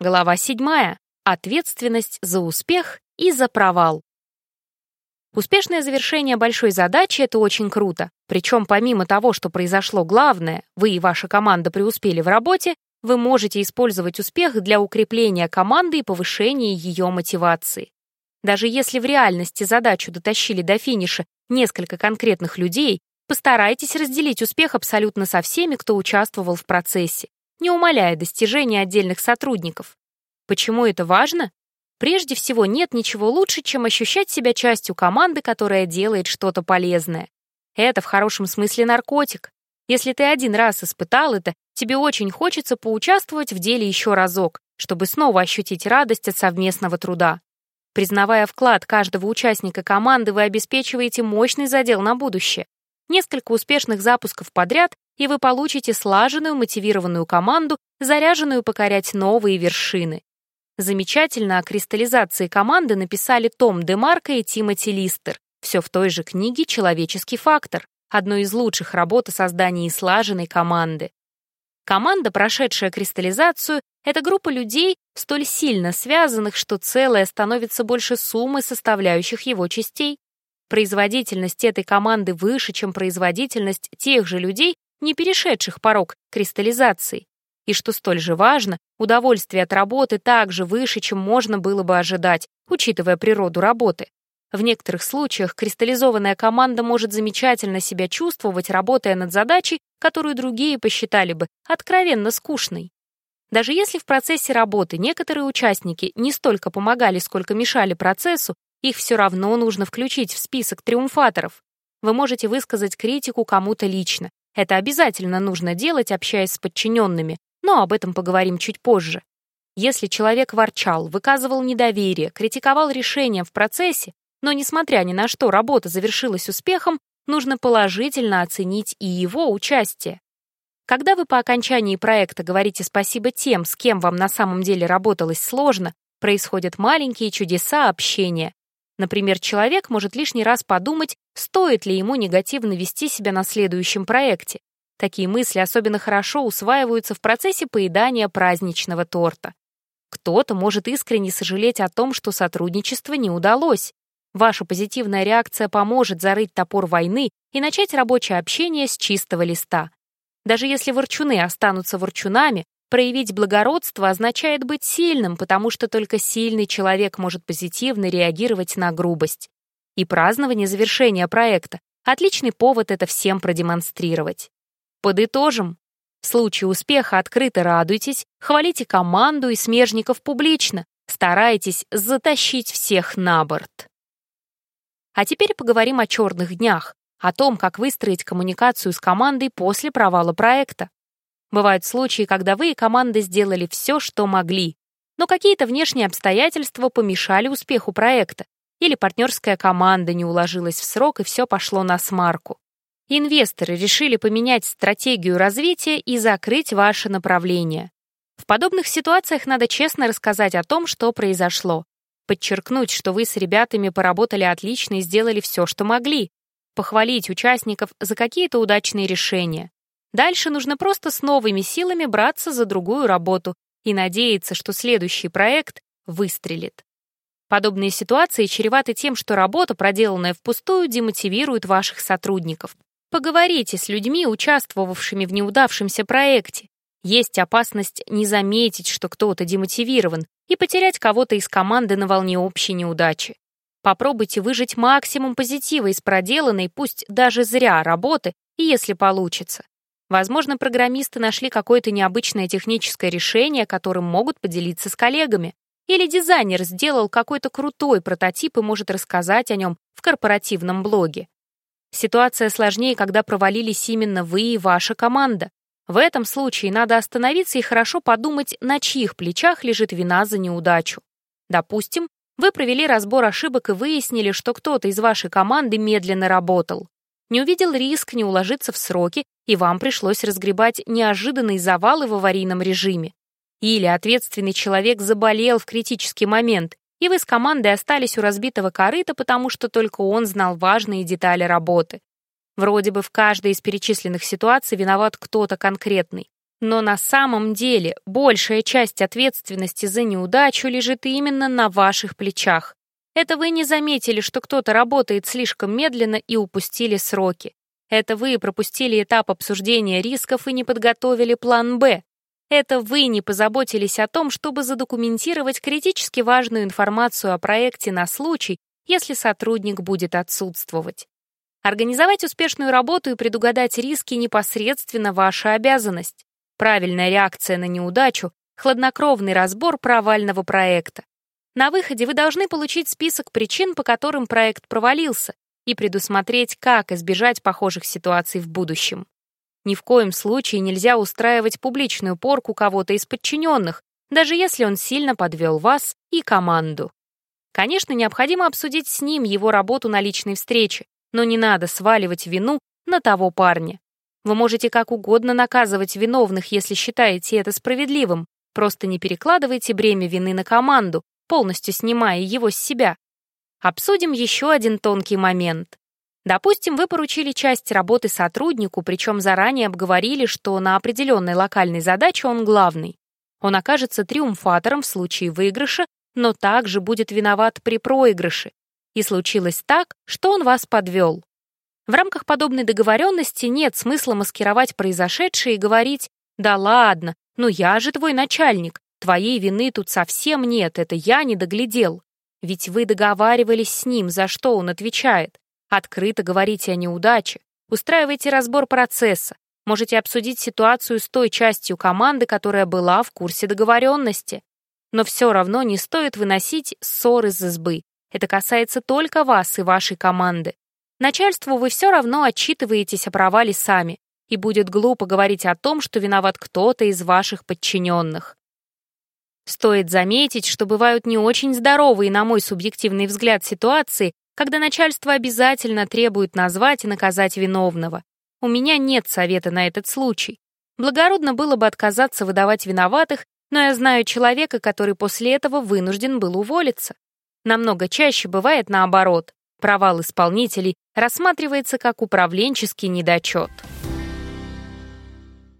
Глава 7. Ответственность за успех и за провал. Успешное завершение большой задачи — это очень круто. Причем помимо того, что произошло главное, вы и ваша команда преуспели в работе, вы можете использовать успех для укрепления команды и повышения ее мотивации. Даже если в реальности задачу дотащили до финиша несколько конкретных людей, постарайтесь разделить успех абсолютно со всеми, кто участвовал в процессе не умаляя достижений отдельных сотрудников. Почему это важно? Прежде всего, нет ничего лучше, чем ощущать себя частью команды, которая делает что-то полезное. Это в хорошем смысле наркотик. Если ты один раз испытал это, тебе очень хочется поучаствовать в деле еще разок, чтобы снова ощутить радость от совместного труда. Признавая вклад каждого участника команды, вы обеспечиваете мощный задел на будущее. Несколько успешных запусков подряд и вы получите слаженную, мотивированную команду, заряженную покорять новые вершины. Замечательно о кристаллизации команды написали Том Демарко и Тимоти Листер, все в той же книге «Человеческий фактор», одной из лучших работ о создании слаженной команды. Команда, прошедшая кристаллизацию, это группа людей, столь сильно связанных, что целое становится больше суммы составляющих его частей. Производительность этой команды выше, чем производительность тех же людей, не перешедших порог кристаллизации. И что столь же важно, удовольствие от работы также выше, чем можно было бы ожидать, учитывая природу работы. В некоторых случаях кристаллизованная команда может замечательно себя чувствовать, работая над задачей, которую другие посчитали бы откровенно скучной. Даже если в процессе работы некоторые участники не столько помогали, сколько мешали процессу, их все равно нужно включить в список триумфаторов. Вы можете высказать критику кому-то лично, это обязательно нужно делать, общаясь с подчиненными, но об этом поговорим чуть позже. Если человек ворчал, выказывал недоверие, критиковал решения в процессе, но, несмотря ни на что, работа завершилась успехом, нужно положительно оценить и его участие. Когда вы по окончании проекта говорите спасибо тем, с кем вам на самом деле работалось сложно, происходят маленькие чудеса общения. Например, человек может лишний раз подумать, стоит ли ему негативно вести себя на следующем проекте. Такие мысли особенно хорошо усваиваются в процессе поедания праздничного торта. Кто-то может искренне сожалеть о том, что сотрудничество не удалось. Ваша позитивная реакция поможет зарыть топор войны и начать рабочее общение с чистого листа. Даже если ворчуны останутся ворчунами, Проявить благородство означает быть сильным, потому что только сильный человек может позитивно реагировать на грубость. И празднование завершения проекта — отличный повод это всем продемонстрировать. Подытожим. В случае успеха открыто радуйтесь, хвалите команду и смежников публично, старайтесь затащить всех на борт. А теперь поговорим о черных днях, о том, как выстроить коммуникацию с командой после провала проекта. Бывают случаи, когда вы и команда сделали все, что могли, но какие-то внешние обстоятельства помешали успеху проекта, или партнерская команда не уложилась в срок и все пошло на смарку. Инвесторы решили поменять стратегию развития и закрыть ваше направление. В подобных ситуациях надо честно рассказать о том, что произошло. Подчеркнуть, что вы с ребятами поработали отлично и сделали все, что могли. Похвалить участников за какие-то удачные решения. Дальше нужно просто с новыми силами браться за другую работу и надеяться, что следующий проект выстрелит. Подобные ситуации чреваты тем, что работа, проделанная впустую, демотивирует ваших сотрудников. Поговорите с людьми, участвовавшими в неудавшемся проекте. Есть опасность не заметить, что кто-то демотивирован, и потерять кого-то из команды на волне общей неудачи. Попробуйте выжать максимум позитива из проделанной, пусть даже зря, работы, если получится. Возможно, программисты нашли какое-то необычное техническое решение, которым могут поделиться с коллегами. Или дизайнер сделал какой-то крутой прототип и может рассказать о нем в корпоративном блоге. Ситуация сложнее, когда провалились именно вы и ваша команда. В этом случае надо остановиться и хорошо подумать, на чьих плечах лежит вина за неудачу. Допустим, вы провели разбор ошибок и выяснили, что кто-то из вашей команды медленно работал не увидел риск не уложиться в сроки, и вам пришлось разгребать неожиданные завалы в аварийном режиме. Или ответственный человек заболел в критический момент, и вы с командой остались у разбитого корыта, потому что только он знал важные детали работы. Вроде бы в каждой из перечисленных ситуаций виноват кто-то конкретный. Но на самом деле большая часть ответственности за неудачу лежит именно на ваших плечах. Это вы не заметили, что кто-то работает слишком медленно и упустили сроки. Это вы пропустили этап обсуждения рисков и не подготовили план «Б». Это вы не позаботились о том, чтобы задокументировать критически важную информацию о проекте на случай, если сотрудник будет отсутствовать. Организовать успешную работу и предугадать риски непосредственно ваша обязанность. Правильная реакция на неудачу — хладнокровный разбор провального проекта. На выходе вы должны получить список причин, по которым проект провалился, и предусмотреть, как избежать похожих ситуаций в будущем. Ни в коем случае нельзя устраивать публичную порку кого-то из подчиненных, даже если он сильно подвел вас и команду. Конечно, необходимо обсудить с ним его работу на личной встрече, но не надо сваливать вину на того парня. Вы можете как угодно наказывать виновных, если считаете это справедливым, просто не перекладывайте бремя вины на команду, полностью снимая его с себя. Обсудим еще один тонкий момент. Допустим, вы поручили часть работы сотруднику, причем заранее обговорили, что на определенной локальной задаче он главный. Он окажется триумфатором в случае выигрыша, но также будет виноват при проигрыше. И случилось так, что он вас подвел. В рамках подобной договоренности нет смысла маскировать произошедшее и говорить «Да ладно, ну я же твой начальник, твоей вины тут совсем нет, это я не доглядел». Ведь вы договаривались с ним, за что он отвечает. Открыто говорите о неудаче, устраивайте разбор процесса, можете обсудить ситуацию с той частью команды, которая была в курсе договоренности. Но все равно не стоит выносить ссор из избы. Это касается только вас и вашей команды. Начальству вы все равно отчитываетесь о провале сами, и будет глупо говорить о том, что виноват кто-то из ваших подчиненных. Стоит заметить, что бывают не очень здоровые, на мой субъективный взгляд, ситуации, когда начальство обязательно требует назвать и наказать виновного. У меня нет совета на этот случай. Благородно было бы отказаться выдавать виноватых, но я знаю человека, который после этого вынужден был уволиться. Намного чаще бывает наоборот. Провал исполнителей рассматривается как управленческий недочет.